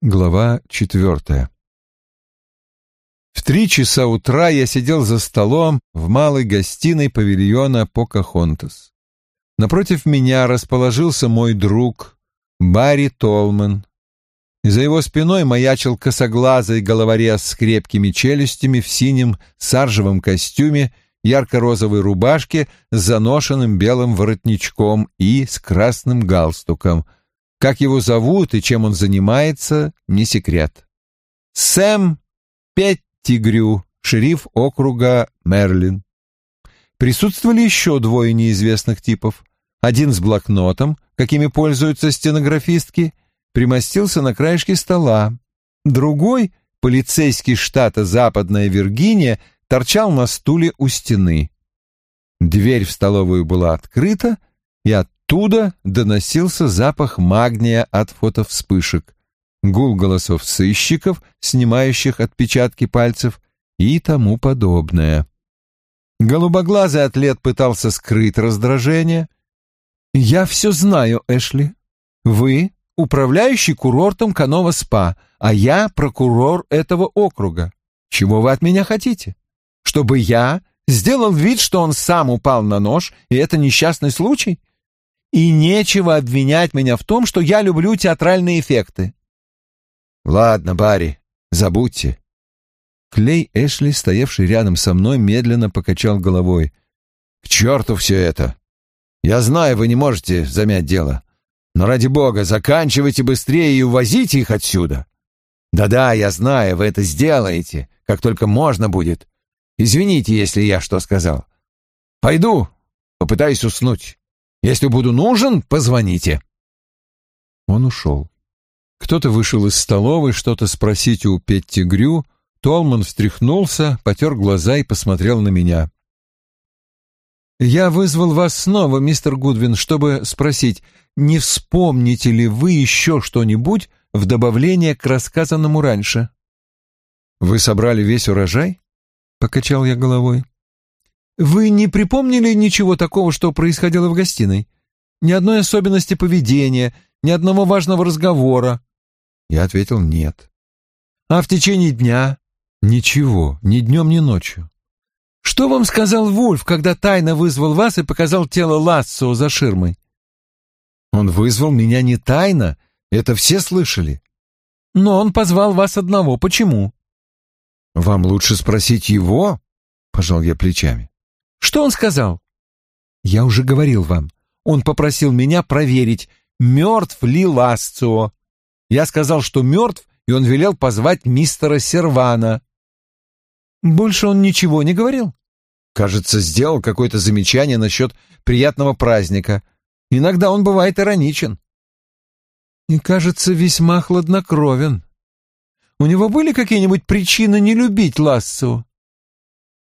Глава четвертая В три часа утра я сидел за столом в малой гостиной павильона Покахонтас. Напротив меня расположился мой друг Барри Толман. За его спиной маячил косоглазый головорез с крепкими челюстями в синем саржевом костюме, ярко-розовой рубашке с заношенным белым воротничком и с красным галстуком. Как его зовут и чем он занимается, не секрет. Сэм Петтигрю, шериф округа Мерлин. Присутствовали еще двое неизвестных типов. Один с блокнотом, какими пользуются стенографистки, примостился на краешке стола. Другой, полицейский штата Западная Виргиния, торчал на стуле у стены. Дверь в столовую была открыта, и оттуда доносился запах магния от фотовспышек, гул голосов сыщиков, снимающих отпечатки пальцев и тому подобное. Голубоглазый атлет пытался скрыть раздражение. «Я все знаю, Эшли. Вы — управляющий курортом Канова-СПА, а я — прокурор этого округа. Чего вы от меня хотите? Чтобы я сделал вид, что он сам упал на нож, и это несчастный случай? И нечего обвинять меня в том, что я люблю театральные эффекты». «Ладно, Барри, забудьте. Клей Эшли, стоявший рядом со мной, медленно покачал головой. «К черту все это! Я знаю, вы не можете замять дело. Но ради бога, заканчивайте быстрее и увозите их отсюда. Да-да, я знаю, вы это сделаете, как только можно будет. Извините, если я что сказал. Пойду, попытаюсь уснуть. Если буду нужен, позвоните». Он ушел. Кто-то вышел из столовой что-то спросить у Петти Грю, Толман встряхнулся, потер глаза и посмотрел на меня. «Я вызвал вас снова, мистер Гудвин, чтобы спросить, не вспомните ли вы еще что-нибудь в добавление к рассказанному раньше?» «Вы собрали весь урожай?» — покачал я головой. «Вы не припомнили ничего такого, что происходило в гостиной? Ни одной особенности поведения, ни одного важного разговора?» Я ответил «нет». «А в течение дня? Ничего, ни днем, ни ночью. Что вам сказал Вульф, когда тайно вызвал вас и показал тело Лассо за ширмой? Он вызвал меня не тайно, это все слышали. Но он позвал вас одного. Почему? Вам лучше спросить его, пожал я плечами. Что он сказал? Я уже говорил вам. Он попросил меня проверить, мертв ли Ласцио. Я сказал, что мертв, и он велел позвать мистера Сервана. Больше он ничего не говорил? Кажется, сделал какое-то замечание насчет приятного праздника. Иногда он бывает ироничен. И, кажется, весьма хладнокровен. У него были какие-нибудь причины не любить Лассу?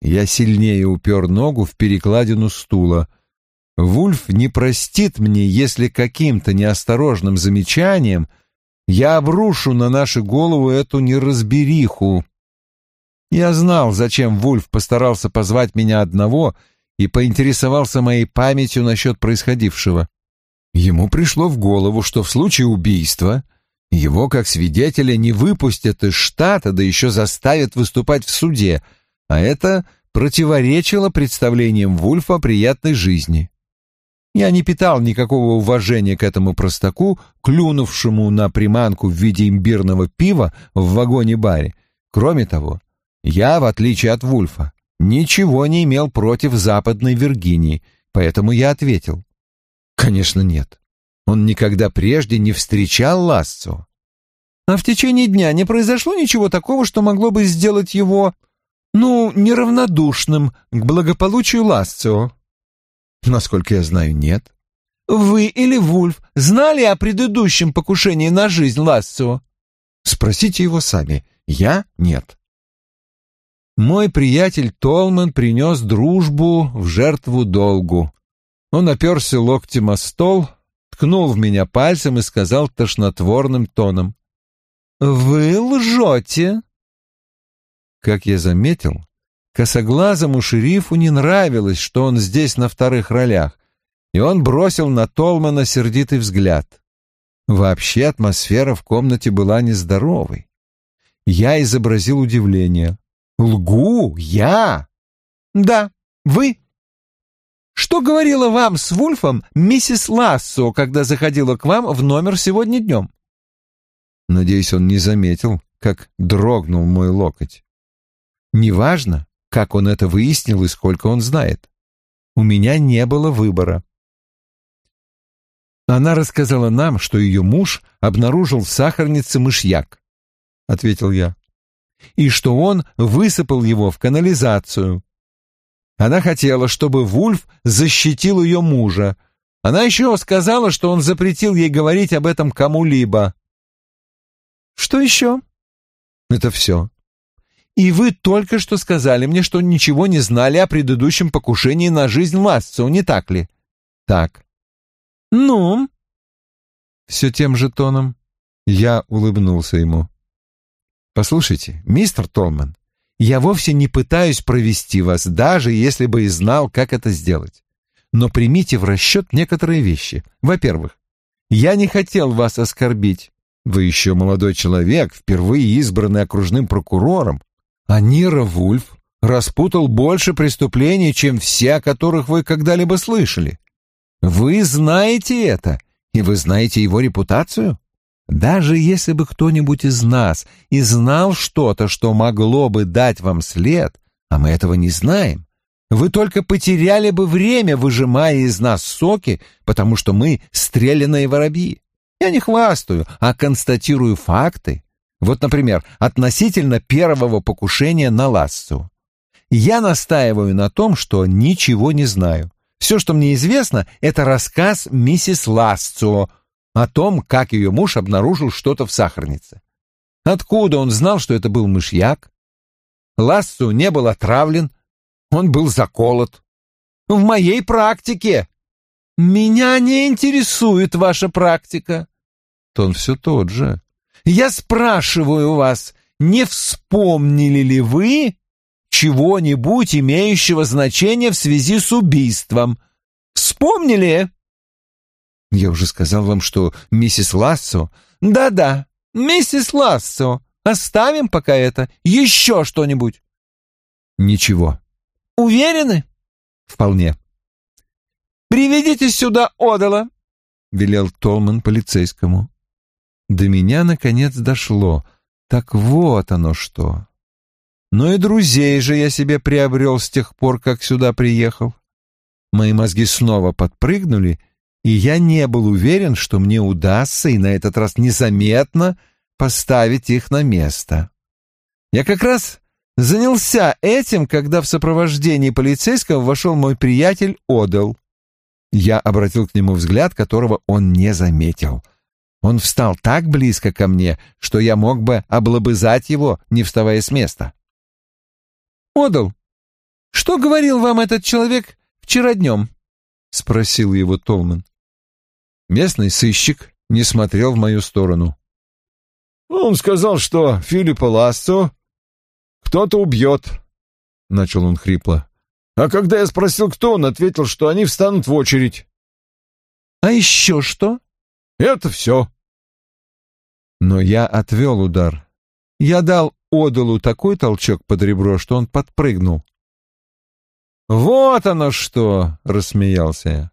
Я сильнее упер ногу в перекладину стула. Вульф не простит мне, если каким-то неосторожным замечанием я обрушу на нашу голову эту неразбериху. Я знал, зачем Вульф постарался позвать меня одного и поинтересовался моей памятью насчет происходившего. Ему пришло в голову, что в случае убийства его как свидетеля не выпустят из штата, да еще заставят выступать в суде, а это противоречило представлениям Вульфа о приятной жизни. Я не питал никакого уважения к этому простаку, клюнувшему на приманку в виде имбирного пива в вагоне-баре. Кроме того, я, в отличие от Вульфа, ничего не имел против Западной Виргинии, поэтому я ответил. Конечно, нет. Он никогда прежде не встречал Лассо. А в течение дня не произошло ничего такого, что могло бы сделать его, ну, неравнодушным к благополучию Лассо. Насколько я знаю, нет. Вы или Вульф знали о предыдущем покушении на жизнь Лассо? Спросите его сами. Я — нет. Мой приятель Толман принес дружбу в жертву долгу. Он оперся локтем о стол, ткнул в меня пальцем и сказал тошнотворным тоном. «Вы лжете!» Как я заметил, косоглазому шерифу не нравилось, что он здесь на вторых ролях, и он бросил на Толмана сердитый взгляд. Вообще атмосфера в комнате была нездоровой. Я изобразил удивление. «Лгу? Я?» «Да, вы». «Что говорила вам с Вульфом миссис Лассо, когда заходила к вам в номер сегодня днем?» Надеюсь, он не заметил, как дрогнул мой локоть. Неважно, как он это выяснил и сколько он знает. У меня не было выбора. Она рассказала нам, что ее муж обнаружил в сахарнице мышьяк, — ответил я, — и что он высыпал его в канализацию. Она хотела, чтобы Вульф защитил ее мужа. Она еще сказала, что он запретил ей говорить об этом кому-либо. Что еще? Это все. И вы только что сказали мне, что ничего не знали о предыдущем покушении на жизнь Лассо, не так ли? Так. Ну? Все тем же тоном. Я улыбнулся ему. Послушайте, мистер Толман, я вовсе не пытаюсь провести вас, даже если бы и знал, как это сделать. Но примите в расчет некоторые вещи. Во-первых, я не хотел вас оскорбить. Вы еще молодой человек, впервые избранный окружным прокурором, а Нира Вульф распутал больше преступлений, чем все, о которых вы когда-либо слышали. Вы знаете это, и вы знаете его репутацию. Даже если бы кто-нибудь из нас и знал что-то, что могло бы дать вам след, а мы этого не знаем, вы только потеряли бы время, выжимая из нас соки, потому что мы стрелянные воробьи. Я не хвастаю, а констатирую факты. Вот, например, относительно первого покушения на Лассу. Я настаиваю на том, что ничего не знаю. Все, что мне известно, это рассказ миссис Лассо о том, как ее муж обнаружил что-то в сахарнице. Откуда он знал, что это был мышьяк? Лассо не был отравлен, он был заколот. В моей практике. Меня не интересует ваша практика. Тон все тот же. Я спрашиваю вас, не вспомнили ли вы чего-нибудь имеющего значения в связи с убийством? Вспомнили? Я уже сказал вам, что миссис Лассо... Да-да, миссис Лассо. Оставим пока это. Еще что-нибудь? Ничего. Уверены? Вполне. Приведите сюда Одала, велел Толман полицейскому. До меня, наконец, дошло. Так вот оно что. Но и друзей же я себе приобрел с тех пор, как сюда приехал. Мои мозги снова подпрыгнули, и я не был уверен, что мне удастся и на этот раз незаметно поставить их на место. Я как раз занялся этим, когда в сопровождении полицейского вошел мой приятель Одел. Я обратил к нему взгляд, которого он не заметил — он встал так близко ко мне, что я мог бы облобызать его, не вставая с места. «Одал, что говорил вам этот человек вчера днем?» — спросил его Толман. Местный сыщик не смотрел в мою сторону. «Он сказал, что Филиппа Лассо кто-то убьет», — начал он хрипло. «А когда я спросил, кто, он ответил, что они встанут в очередь». «А еще что?» «Это все», но я отвел удар. Я дал Одалу такой толчок под ребро, что он подпрыгнул. «Вот оно что!» — рассмеялся я.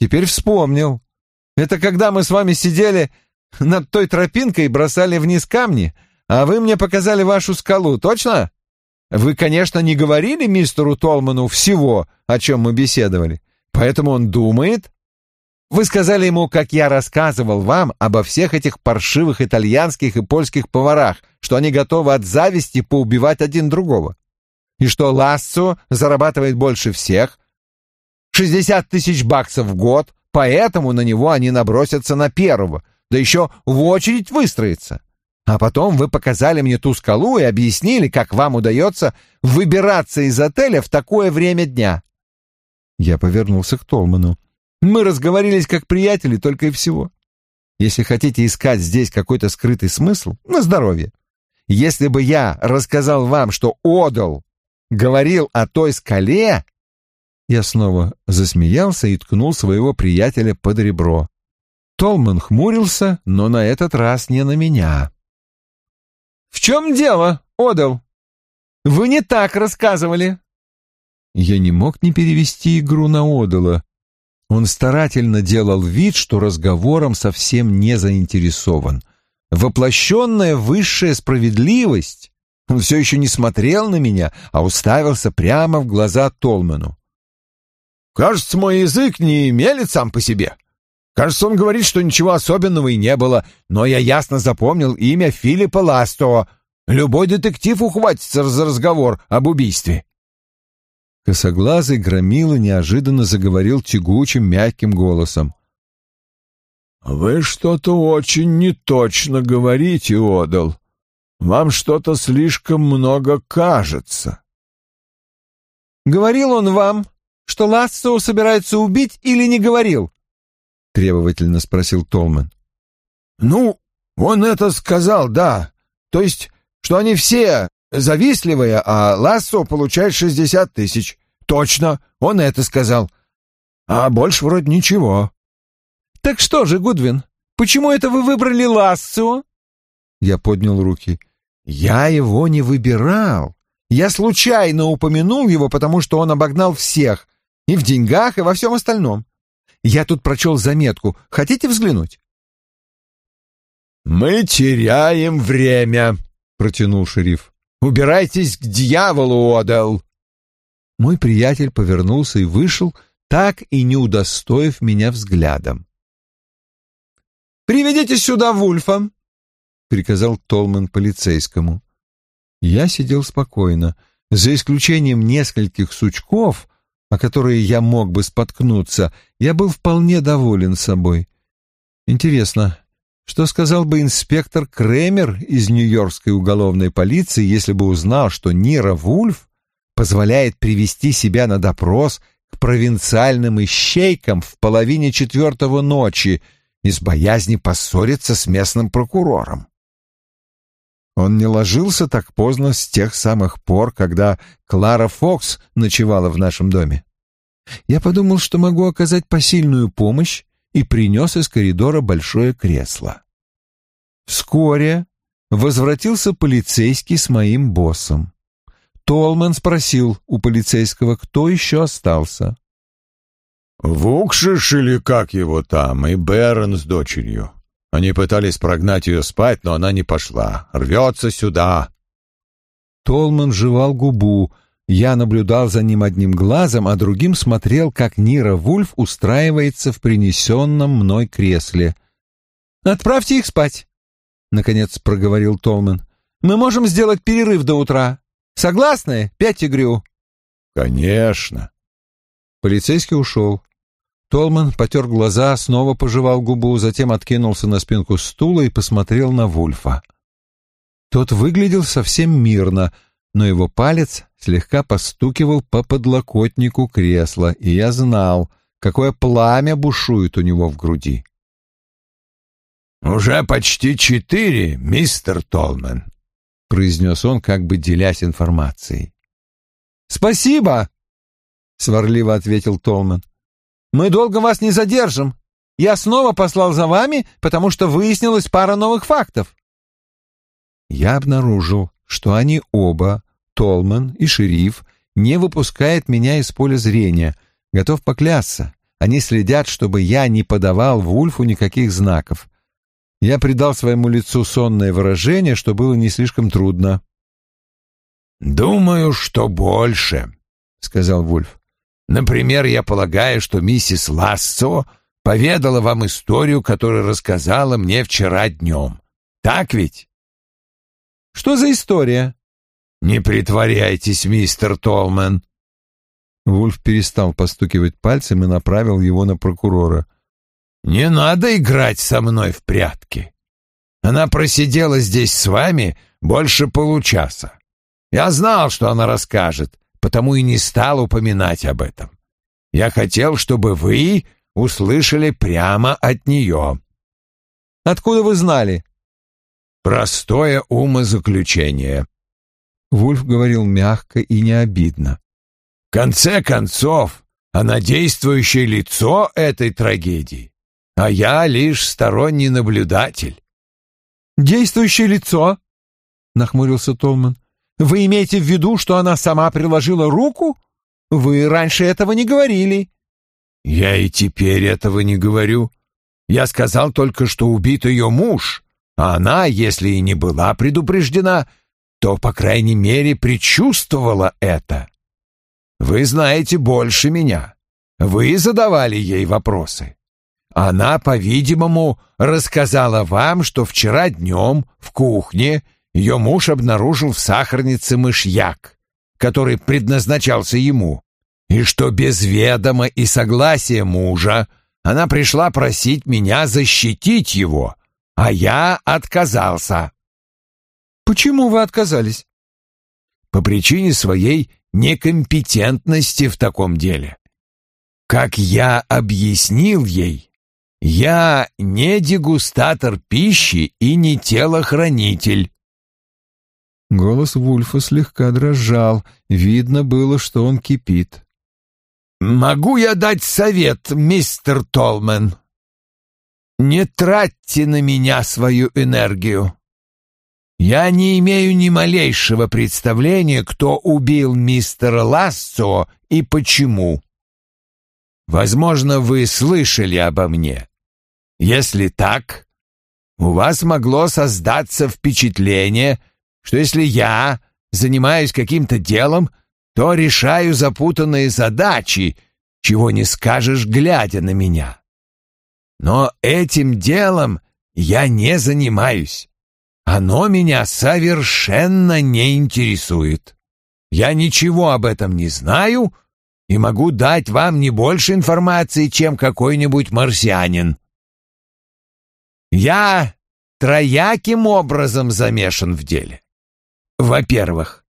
«Теперь вспомнил. Это когда мы с вами сидели над той тропинкой и бросали вниз камни, а вы мне показали вашу скалу, точно? Вы, конечно, не говорили мистеру Толману всего, о чем мы беседовали, поэтому он думает, вы сказали ему, как я рассказывал вам обо всех этих паршивых итальянских и польских поварах, что они готовы от зависти поубивать один другого. И что Лассо зарабатывает больше всех, 60 тысяч баксов в год, поэтому на него они набросятся на первого, да еще в очередь выстроиться. А потом вы показали мне ту скалу и объяснили, как вам удается выбираться из отеля в такое время дня. Я повернулся к Толману. Мы разговорились как приятели только и всего. Если хотите искать здесь какой-то скрытый смысл, на здоровье. Если бы я рассказал вам, что Одал говорил о той скале, я снова засмеялся и ткнул своего приятеля под ребро. Толман хмурился, но на этот раз не на меня. «В чем дело, Одел? Вы не так рассказывали». Я не мог не перевести игру на Одела. Он старательно делал вид, что разговором совсем не заинтересован. Воплощенная высшая справедливость. Он все еще не смотрел на меня, а уставился прямо в глаза Толману. «Кажется, мой язык не мелет сам по себе. Кажется, он говорит, что ничего особенного и не было, но я ясно запомнил имя Филиппа Ласто. Любой детектив ухватится за разговор об убийстве». Косоглазый громила неожиданно заговорил тягучим, мягким голосом. «Вы что-то очень неточно говорите, Одал. Вам что-то слишком много кажется». «Говорил он вам, что Лассо собирается убить или не говорил?» — требовательно спросил Толман. «Ну, он это сказал, да. То есть, что они все завистливые, а Лассо получает шестьдесят тысяч. Точно, он это сказал. А больше вроде ничего. Так что же, Гудвин, почему это вы выбрали Лассо? Я поднял руки. Я его не выбирал. Я случайно упомянул его, потому что он обогнал всех. И в деньгах, и во всем остальном. Я тут прочел заметку. Хотите взглянуть? «Мы теряем время», — протянул шериф. Убирайтесь к дьяволу, Одел!» Мой приятель повернулся и вышел, так и не удостоив меня взглядом. «Приведите сюда Вульфа!» — приказал Толман полицейскому. Я сидел спокойно, за исключением нескольких сучков, о которые я мог бы споткнуться, я был вполне доволен собой. Интересно, что сказал бы инспектор Кремер из Нью-Йоркской уголовной полиции, если бы узнал, что Нира Вульф позволяет привести себя на допрос к провинциальным ищейкам в половине четвертого ночи из боязни поссориться с местным прокурором? Он не ложился так поздно с тех самых пор, когда Клара Фокс ночевала в нашем доме. Я подумал, что могу оказать посильную помощь, и принес из коридора большое кресло. Вскоре возвратился полицейский с моим боссом. Толман спросил у полицейского, кто еще остался. «Вукшиш или как его там, и Бэрон с дочерью. Они пытались прогнать ее спать, но она не пошла. Рвется сюда». Толман жевал губу, я наблюдал за ним одним глазом, а другим смотрел, как Нира Вульф устраивается в принесенном мной кресле. «Отправьте их спать», — наконец проговорил Толман. «Мы можем сделать перерыв до утра. Согласны, Пятигрю?» «Конечно». Полицейский ушел. Толман потер глаза, снова пожевал губу, затем откинулся на спинку стула и посмотрел на Вульфа. Тот выглядел совсем мирно — но его палец слегка постукивал по подлокотнику кресла, и я знал, какое пламя бушует у него в груди. «Уже почти четыре, мистер Толмен», — произнес он, как бы делясь информацией. «Спасибо», — сварливо ответил Толман. «Мы долго вас не задержим. Я снова послал за вами, потому что выяснилась пара новых фактов». Я обнаружил, что они оба, Толман и шериф, не выпускают меня из поля зрения. Готов поклясться. Они следят, чтобы я не подавал Вульфу никаких знаков. Я придал своему лицу сонное выражение, что было не слишком трудно. «Думаю, что больше», — сказал Вульф. «Например, я полагаю, что миссис Лассо поведала вам историю, которую рассказала мне вчера днем. Так ведь?» «Что за история?» «Не притворяйтесь, мистер Толмен!» Вульф перестал постукивать пальцем и направил его на прокурора. «Не надо играть со мной в прятки. Она просидела здесь с вами больше получаса. Я знал, что она расскажет, потому и не стал упоминать об этом. Я хотел, чтобы вы услышали прямо от нее». «Откуда вы знали?» «Простое умозаключение. Вульф говорил мягко и необидно. «В конце концов, она действующее лицо этой трагедии. а я лишь сторонний наблюдатель. «Действующее лицо?» — нахмурился Толман. «Вы имеете в виду, что она сама приложила руку? Вы раньше этого не говорили». «Я и теперь этого не говорю. Я сказал только, что убит ее муж, а она, если и не была предупреждена, то, по крайней мере, предчувствовала это. Вы знаете больше меня. Вы задавали ей вопросы. Она, по-видимому, рассказала вам, что вчера днем в кухне ее муж обнаружил в сахарнице мышьяк, который предназначался ему, и что без ведома и согласия мужа она пришла просить меня защитить его, а я отказался. Почему вы отказались? По причине своей некомпетентности в таком деле. Как я объяснил ей, я не дегустатор пищи и не телохранитель. Голос Вульфа слегка дрожал, видно было, что он кипит. «Могу я дать совет, мистер Толмен? Не тратьте на меня свою энергию. Я не имею ни малейшего представления, кто убил мистера Лассо и почему. Возможно, вы слышали обо мне. Если так, у вас могло создаться впечатление, что если я занимаюсь каким-то делом, то решаю запутанные задачи, чего не скажешь, глядя на меня. Но этим делом я не занимаюсь. Оно меня совершенно не интересует. Я ничего об этом не знаю и могу дать вам не больше информации, чем какой-нибудь марсианин. Я трояким образом замешан в деле. Во-первых,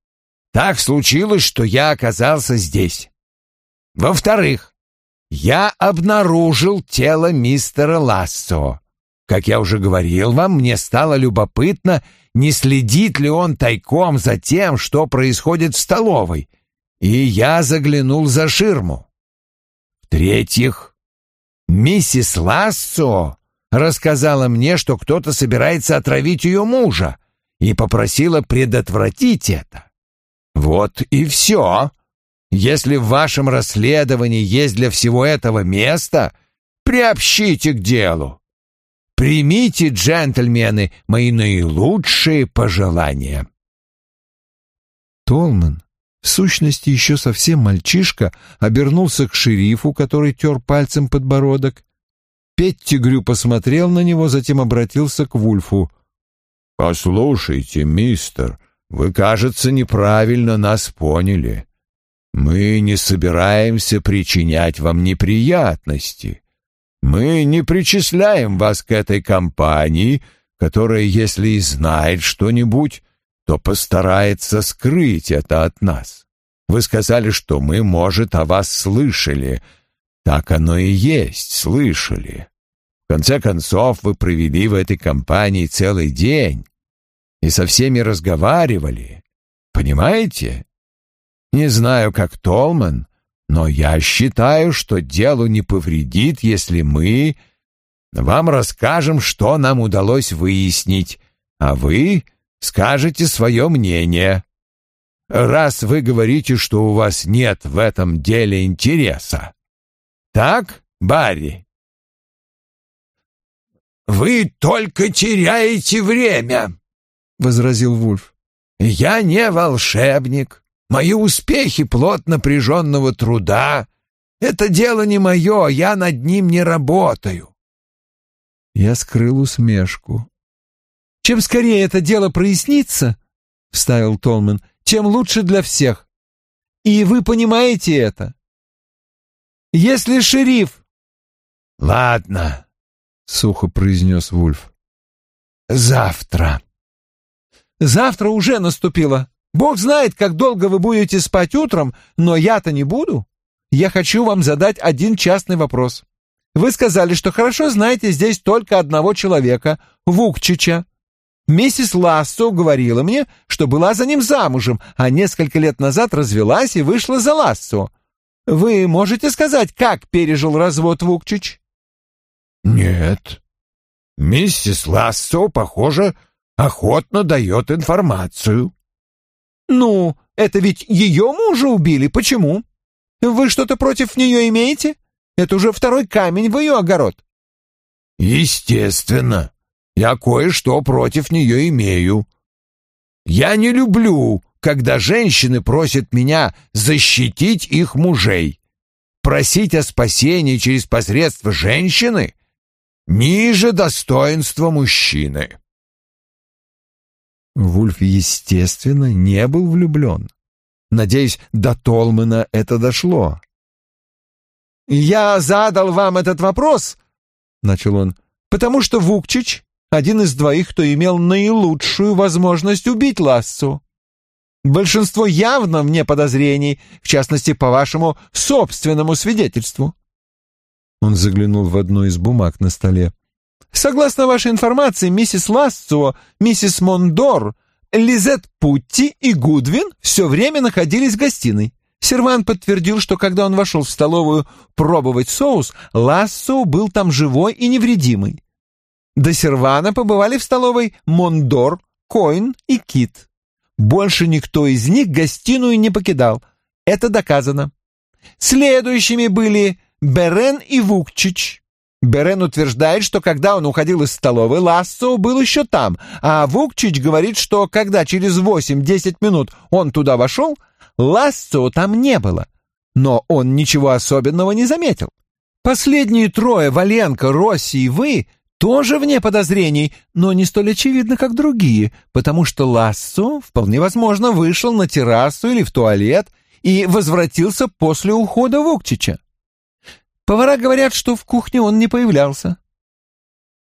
так случилось, что я оказался здесь. Во-вторых, я обнаружил тело мистера Лассо. Как я уже говорил вам, мне стало любопытно, не следит ли он тайком за тем, что происходит в столовой, и я заглянул за ширму. В-третьих, миссис Лассо рассказала мне, что кто-то собирается отравить ее мужа, и попросила предотвратить это. Вот и все. Если в вашем расследовании есть для всего этого место, приобщите к делу. Примите, джентльмены, мои наилучшие пожелания. Толман, в сущности еще совсем мальчишка, обернулся к шерифу, который тер пальцем подбородок. Петтигрю посмотрел на него, затем обратился к Вульфу. «Послушайте, мистер, вы, кажется, неправильно нас поняли. Мы не собираемся причинять вам неприятности. Мы не причисляем вас к этой компании, которая, если и знает что-нибудь, то постарается скрыть это от нас. Вы сказали, что мы, может, о вас слышали. Так оно и есть, слышали. В конце концов, вы провели в этой компании целый день и со всеми разговаривали. Понимаете? Не знаю, как Толман, но я считаю, что делу не повредит, если мы вам расскажем, что нам удалось выяснить, а вы скажете свое мнение. Раз вы говорите, что у вас нет в этом деле интереса. Так, Барри? «Вы только теряете время», — возразил Вульф. «Я не волшебник. Мои успехи — плод напряженного труда. Это дело не мое, я над ним не работаю. Я скрыл усмешку. «Чем скорее это дело прояснится, — вставил Толман, — тем лучше для всех. И вы понимаете это. Если шериф...» «Ладно», — сухо произнес Вульф. «Завтра». «Завтра уже наступило», Бог знает, как долго вы будете спать утром, но я-то не буду. Я хочу вам задать один частный вопрос. Вы сказали, что хорошо знаете здесь только одного человека, Вукчича. Миссис Лассо говорила мне, что была за ним замужем, а несколько лет назад развелась и вышла за Лассо. Вы можете сказать, как пережил развод Вукчич? Нет. Миссис Лассо, похоже, охотно дает информацию. Ну, это ведь ее мужа убили. Почему? Вы что-то против нее имеете? Это уже второй камень в ее огород. Естественно. Я кое-что против нее имею. Я не люблю, когда женщины просят меня защитить их мужей. Просить о спасении через посредство женщины ниже достоинства мужчины. Вульф, естественно, не был влюблен. Надеюсь, до Толмана это дошло. «Я задал вам этот вопрос», — начал он, — «потому что Вукчич — один из двоих, кто имел наилучшую возможность убить Лассу. Большинство явно вне подозрений, в частности, по вашему собственному свидетельству». Он заглянул в одну из бумаг на столе. «Согласно вашей информации, миссис Лассо, миссис Мондор, Лизет Путти и Гудвин все время находились в гостиной. Серван подтвердил, что когда он вошел в столовую пробовать соус, Лассо был там живой и невредимый. До Сервана побывали в столовой Мондор, Коин и Кит. Больше никто из них гостиную не покидал. Это доказано. Следующими были Берен и Вукчич. Берен утверждает, что когда он уходил из столовой, Лассо был еще там, а Вукчич говорит, что когда через 8-10 минут он туда вошел, Лассо там не было. Но он ничего особенного не заметил. Последние трое, Валенко, Росси и вы, тоже вне подозрений, но не столь очевидно, как другие, потому что Лассо, вполне возможно, вышел на террасу или в туалет и возвратился после ухода Вукчича. Повара говорят, что в кухне он не появлялся.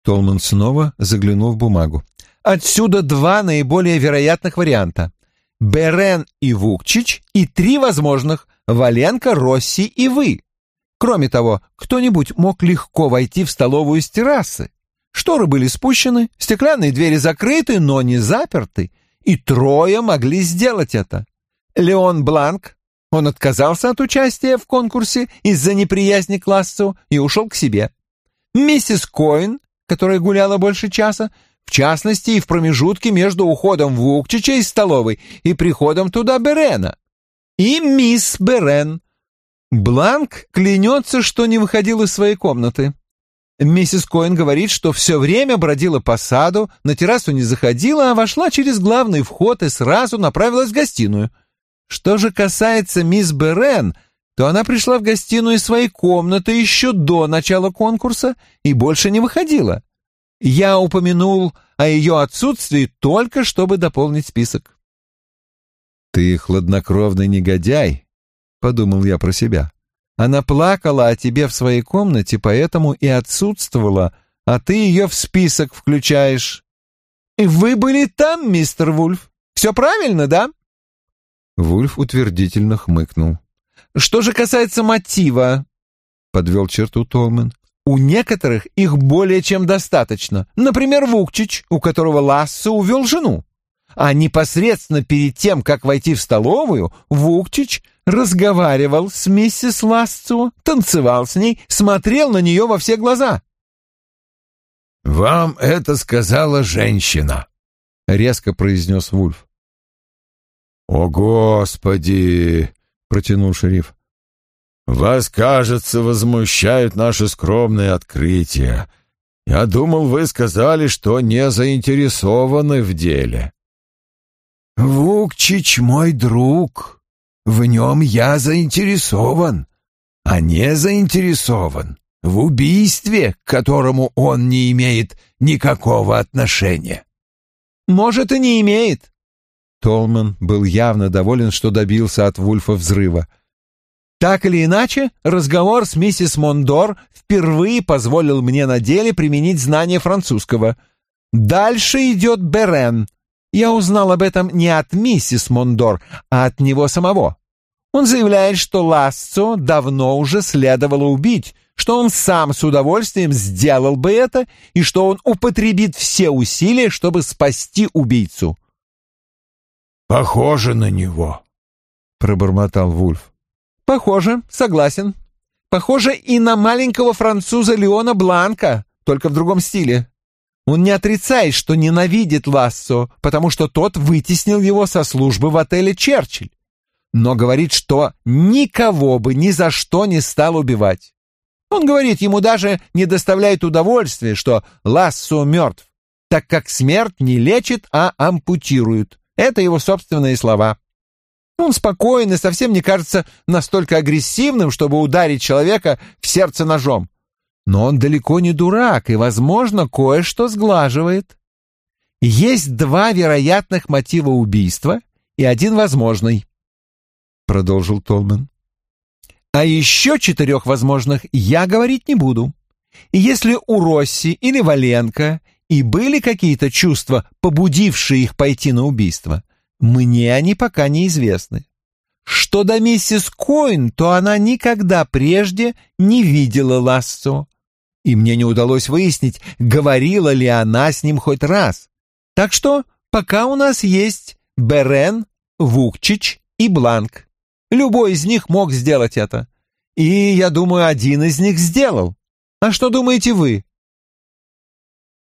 Толман снова заглянул в бумагу. Отсюда два наиболее вероятных варианта. Берен и Вукчич и три возможных — Валенко, Росси и вы. Кроме того, кто-нибудь мог легко войти в столовую с террасы. Шторы были спущены, стеклянные двери закрыты, но не заперты, и трое могли сделать это. Леон Бланк, он отказался от участия в конкурсе из-за неприязни к классу и ушел к себе. Миссис Коин, которая гуляла больше часа, в частности и в промежутке между уходом Вукчича из столовой и приходом туда Берена. И мисс Берен. Бланк клянется, что не выходил из своей комнаты. Миссис Коин говорит, что все время бродила по саду, на террасу не заходила, а вошла через главный вход и сразу направилась в гостиную — что же касается мисс Берен, то она пришла в гостиную своей комнаты еще до начала конкурса и больше не выходила. Я упомянул о ее отсутствии только, чтобы дополнить список. «Ты хладнокровный негодяй», — подумал я про себя. «Она плакала о тебе в своей комнате, поэтому и отсутствовала, а ты ее в список включаешь». «Вы были там, мистер Вульф. Все правильно, да?» Вульф утвердительно хмыкнул. «Что же касается мотива?» — подвел черту Толмен. «У некоторых их более чем достаточно. Например, Вукчич, у которого Ласса увел жену. А непосредственно перед тем, как войти в столовую, Вукчич разговаривал с миссис Лассо, танцевал с ней, смотрел на нее во все глаза». «Вам это сказала женщина», — резко произнес Вульф. «О, Господи!» — протянул шериф. «Вас, кажется, возмущают наши скромные открытия. Я думал, вы сказали, что не заинтересованы в деле». «Вукчич мой друг. В нем я заинтересован, а не заинтересован в убийстве, к которому он не имеет никакого отношения». «Может, и не имеет», Толман был явно доволен, что добился от Вульфа взрыва. Так или иначе, разговор с миссис Мондор впервые позволил мне на деле применить знание французского. Дальше идет Берен. Я узнал об этом не от миссис Мондор, а от него самого. Он заявляет, что Лассо давно уже следовало убить, что он сам с удовольствием сделал бы это и что он употребит все усилия, чтобы спасти убийцу. «Похоже на него», — пробормотал Вульф. «Похоже, согласен. Похоже и на маленького француза Леона Бланка, только в другом стиле. Он не отрицает, что ненавидит Лассо, потому что тот вытеснил его со службы в отеле «Черчилль», но говорит, что никого бы ни за что не стал убивать. Он говорит, ему даже не доставляет удовольствия, что Лассо мертв, так как смерть не лечит, а ампутирует. Это его собственные слова. Он спокоен и совсем не кажется настолько агрессивным, чтобы ударить человека в сердце ножом. Но он далеко не дурак и, возможно, кое-что сглаживает. Есть два вероятных мотива убийства и один возможный, — продолжил Толман. А еще четырех возможных я говорить не буду. Если у Росси или Валенко и были какие-то чувства, побудившие их пойти на убийство, мне они пока неизвестны. Что до миссис Коин, то она никогда прежде не видела Лассо, и мне не удалось выяснить, говорила ли она с ним хоть раз. Так что пока у нас есть Берен, Вукчич и Бланк. Любой из них мог сделать это. И, я думаю, один из них сделал. А что думаете вы?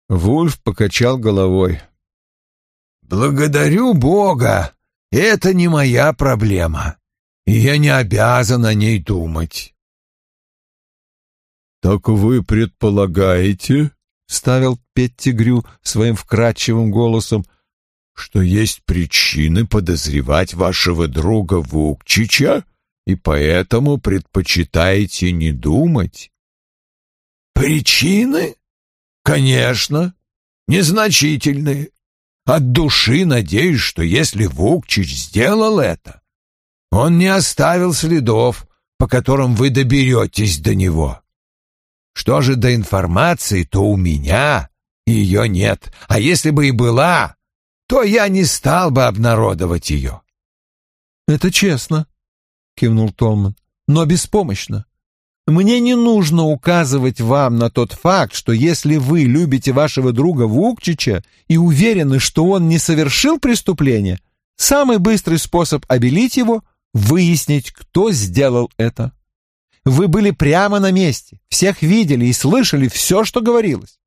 Вульф покачал головой. «Благодарю Бога, это не моя проблема, и я не обязан о ней думать». «Так вы предполагаете, — ставил Петтигрю своим вкрадчивым голосом, — что есть причины подозревать вашего друга Вукчича, и поэтому предпочитаете не думать?» «Причины? Конечно, незначительные. От души надеюсь, что если Вукчич сделал это, он не оставил следов, по которым вы доберетесь до него. Что же до информации, то у меня ее нет, а если бы и была, то я не стал бы обнародовать ее. — Это честно, — кивнул Толман, — но беспомощно. Мне не нужно указывать вам на тот факт, что если вы любите вашего друга Вукчича и уверены, что он не совершил преступление, самый быстрый способ обелить его — выяснить, кто сделал это. Вы были прямо на месте, всех видели и слышали все, что говорилось.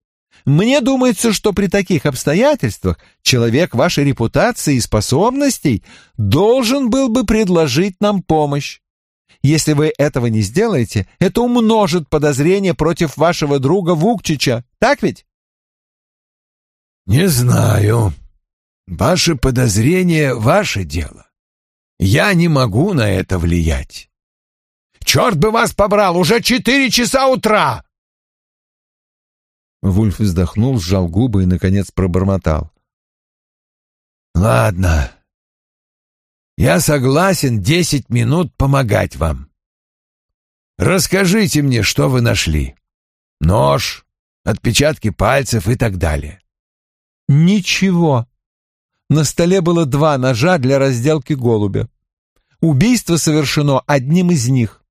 Мне думается, что при таких обстоятельствах человек вашей репутации и способностей должен был бы предложить нам помощь. Если вы этого не сделаете, это умножит подозрения против вашего друга Вукчича. Так ведь? Не знаю. Ваши подозрения — ваше дело. Я не могу на это влиять. Черт бы вас побрал! Уже четыре часа утра!» Вульф вздохнул, сжал губы и, наконец, пробормотал. «Ладно, я согласен десять минут помогать вам. Расскажите мне, что вы нашли. Нож, отпечатки пальцев и так далее». «Ничего. На столе было два ножа для разделки голубя. Убийство совершено одним из них.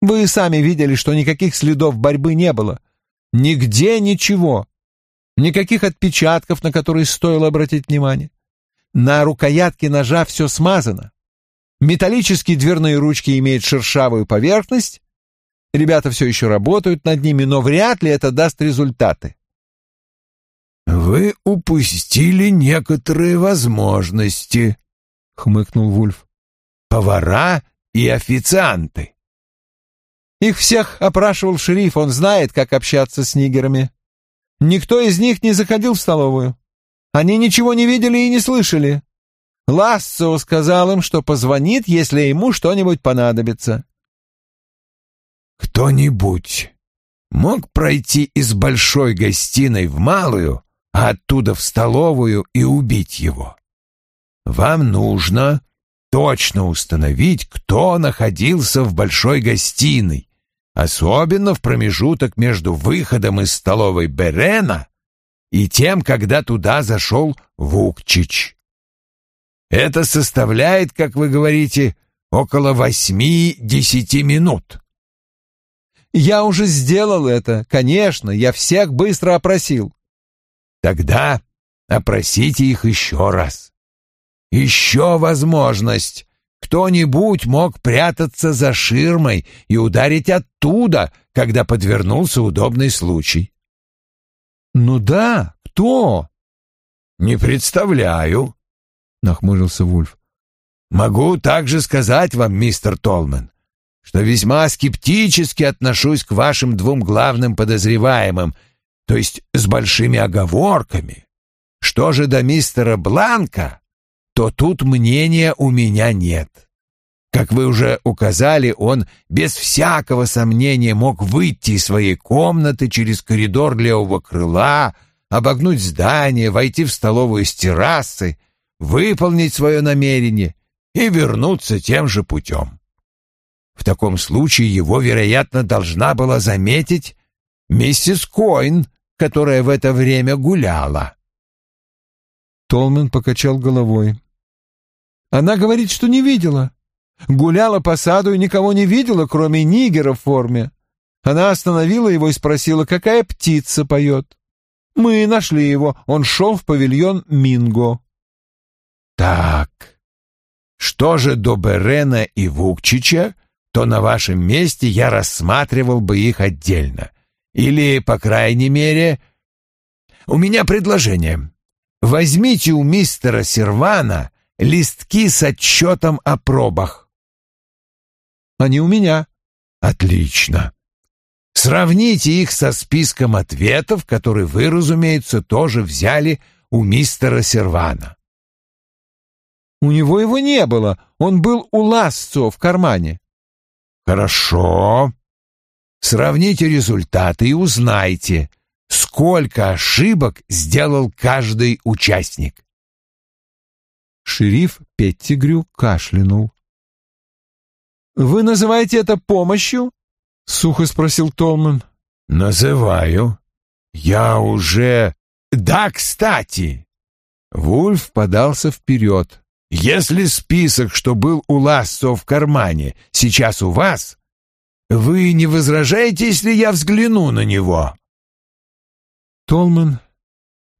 Вы сами видели, что никаких следов борьбы не было. Нигде ничего. Никаких отпечатков, на которые стоило обратить внимание. На рукоятке ножа все смазано. Металлические дверные ручки имеют шершавую поверхность. Ребята все еще работают над ними, но вряд ли это даст результаты. «Вы упустили некоторые возможности», — хмыкнул Вульф. «Повара и официанты. Их всех опрашивал шериф, он знает, как общаться с нигерами. Никто из них не заходил в столовую. Они ничего не видели и не слышали. Лассо сказал им, что позвонит, если ему что-нибудь понадобится. «Кто-нибудь мог пройти из большой гостиной в малую, а оттуда в столовую и убить его? Вам нужно точно установить, кто находился в большой гостиной, особенно в промежуток между выходом из столовой Берена и тем, когда туда зашел Вукчич. Это составляет, как вы говорите, около восьми-десяти минут. Я уже сделал это, конечно, я всех быстро опросил. Тогда опросите их еще раз. Еще возможность. Кто-нибудь мог прятаться за ширмой и ударить оттуда, когда подвернулся удобный случай. «Ну да, кто?» «Не представляю», — нахмурился Вульф. «Могу также сказать вам, мистер Толман, что весьма скептически отношусь к вашим двум главным подозреваемым, то есть с большими оговорками. Что же до мистера Бланка, то тут мнения у меня нет. Как вы уже указали, он без всякого сомнения мог выйти из своей комнаты через коридор левого крыла, обогнуть здание, войти в столовую с террасы, выполнить свое намерение и вернуться тем же путем. В таком случае его, вероятно, должна была заметить миссис Койн, которая в это время гуляла. Толмен покачал головой. Она говорит, что не видела. Гуляла по саду и никого не видела, кроме нигера в форме. Она остановила его и спросила, какая птица поет. Мы нашли его, он шел в павильон Минго. Так, что же до Берена и Вукчича, то на вашем месте я рассматривал бы их отдельно. Или, по крайней мере... У меня предложение. Возьмите у мистера Сервана листки с отчетом о пробах. Они у меня. Отлично. Сравните их со списком ответов, который вы, разумеется, тоже взяли у мистера Сервана. У него его не было, он был у Лассо в кармане. Хорошо. Сравните результаты и узнайте, сколько ошибок сделал каждый участник. Шериф Петтигрю кашлянул. «Вы называете это помощью?» — сухо спросил Толман. «Называю. Я уже...» «Да, кстати!» Вульф подался вперед. «Если список, что был у Лассо в кармане, сейчас у вас, вы не возражаете, если я взгляну на него?» Толман,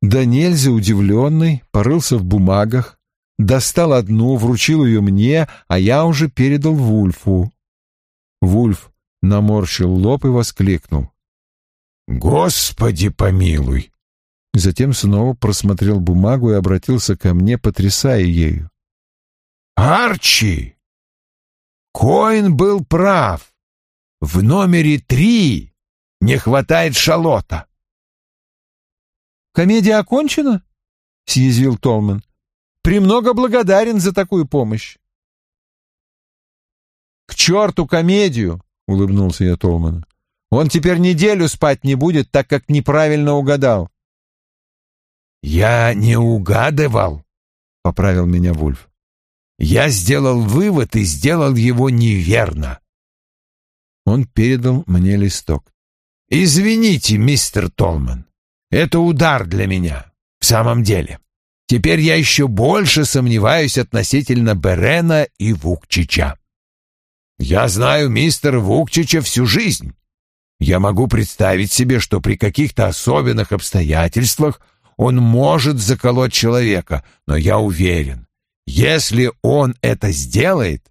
да нельзя удивленный, порылся в бумагах, достал одну, вручил ее мне, а я уже передал Вульфу. Вульф наморщил лоб и воскликнул. «Господи помилуй!» Затем снова просмотрел бумагу и обратился ко мне, потрясая ею. «Арчи! Коин был прав. В номере три не хватает шалота». «Комедия окончена?» — съязвил Толман премного благодарен за такую помощь. «К черту комедию!» — улыбнулся я Толману. «Он теперь неделю спать не будет, так как неправильно угадал». «Я не угадывал», — поправил меня Вульф. «Я сделал вывод и сделал его неверно». Он передал мне листок. «Извините, мистер Толман, это удар для меня, в самом деле». Теперь я еще больше сомневаюсь относительно Берена и Вукчича. Я знаю мистера Вукчича всю жизнь. Я могу представить себе, что при каких-то особенных обстоятельствах он может заколоть человека, но я уверен, если он это сделает,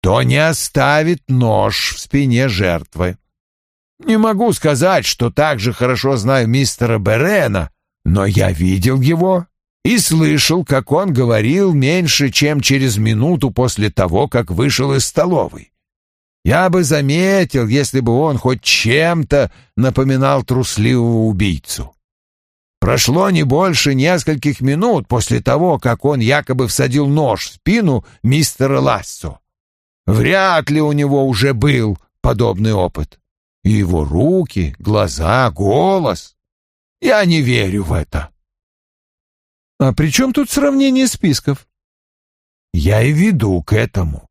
то не оставит нож в спине жертвы. Не могу сказать, что так же хорошо знаю мистера Берена, но я видел его и слышал, как он говорил меньше, чем через минуту после того, как вышел из столовой. Я бы заметил, если бы он хоть чем-то напоминал трусливого убийцу. Прошло не больше нескольких минут после того, как он якобы всадил нож в спину мистера Лассо. Вряд ли у него уже был подобный опыт. И его руки, глаза, голос. Я не верю в это. А при чем тут сравнение списков? Я и веду к этому.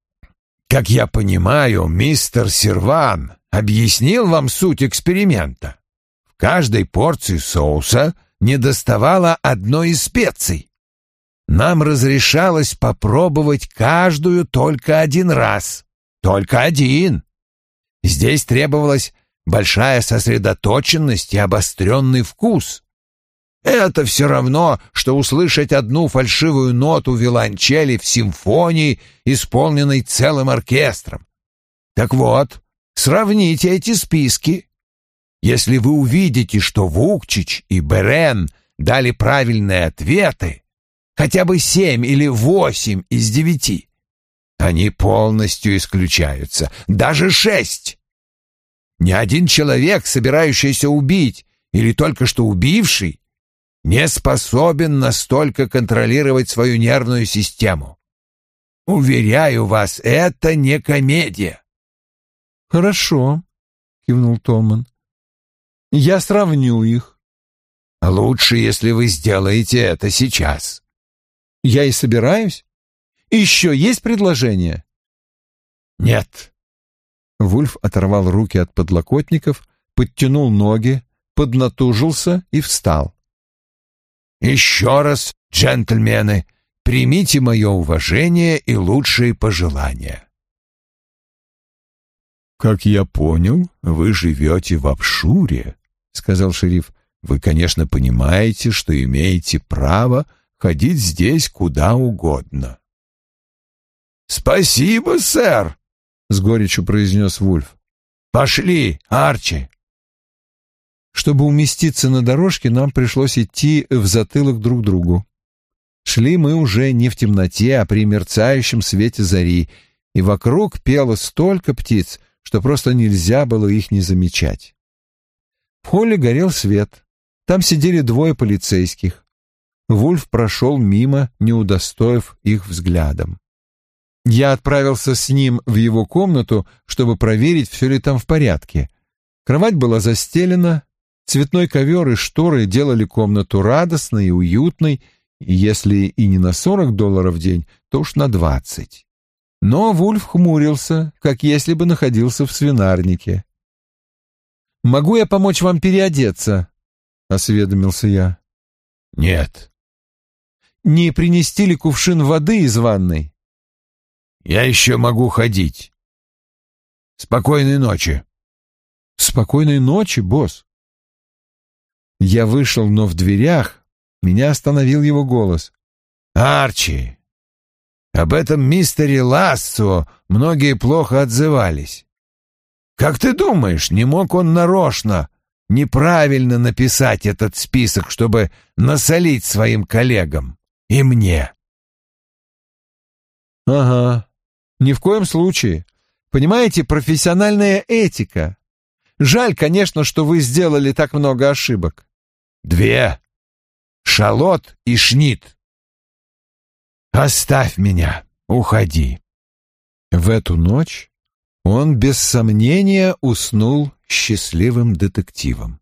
Как я понимаю, мистер Серван объяснил вам суть эксперимента. В каждой порции соуса недоставало одной из специй. Нам разрешалось попробовать каждую только один раз. Только один. Здесь требовалась большая сосредоточенность и обостренный вкус. Это все равно, что услышать одну фальшивую ноту виолончели в симфонии, исполненной целым оркестром. Так вот, сравните эти списки. Если вы увидите, что Вукчич и Берен дали правильные ответы, хотя бы семь или восемь из девяти, они полностью исключаются, даже шесть. Ни один человек, собирающийся убить или только что убивший, не способен настолько контролировать свою нервную систему. Уверяю вас, это не комедия. Хорошо, кивнул Томан. Я сравню их. Лучше, если вы сделаете это сейчас. Я и собираюсь. Еще есть предложение? Нет. Вульф оторвал руки от подлокотников, подтянул ноги, поднатужился и встал. Еще раз, джентльмены, примите мое уважение и лучшие пожелания. «Как я понял, вы живете в Абшуре», — сказал шериф. «Вы, конечно, понимаете, что имеете право ходить здесь куда угодно». «Спасибо, сэр», — с горечью произнес Вульф. «Пошли, Арчи». Чтобы уместиться на дорожке, нам пришлось идти в затылок друг другу. Шли мы уже не в темноте, а при мерцающем свете зари, и вокруг пело столько птиц, что просто нельзя было их не замечать. В холле горел свет. Там сидели двое полицейских. Вульф прошел мимо, не удостоив их взглядом. Я отправился с ним в его комнату, чтобы проверить, все ли там в порядке. Кровать была застелена, Цветной ковер и шторы делали комнату радостной и уютной, если и не на сорок долларов в день, то уж на двадцать. Но Вульф хмурился, как если бы находился в свинарнике. «Могу я помочь вам переодеться?» — осведомился я. «Нет». «Не принести ли кувшин воды из ванной?» «Я еще могу ходить. Спокойной ночи». «Спокойной ночи, босс». Я вышел, но в дверях меня остановил его голос. «Арчи, об этом мистере Лассо многие плохо отзывались. Как ты думаешь, не мог он нарочно, неправильно написать этот список, чтобы насолить своим коллегам и мне?» «Ага, ни в коем случае. Понимаете, профессиональная этика. Жаль, конечно, что вы сделали так много ошибок. Две. Шалот и Шнит. Оставь меня, уходи. В эту ночь он без сомнения уснул счастливым детективом.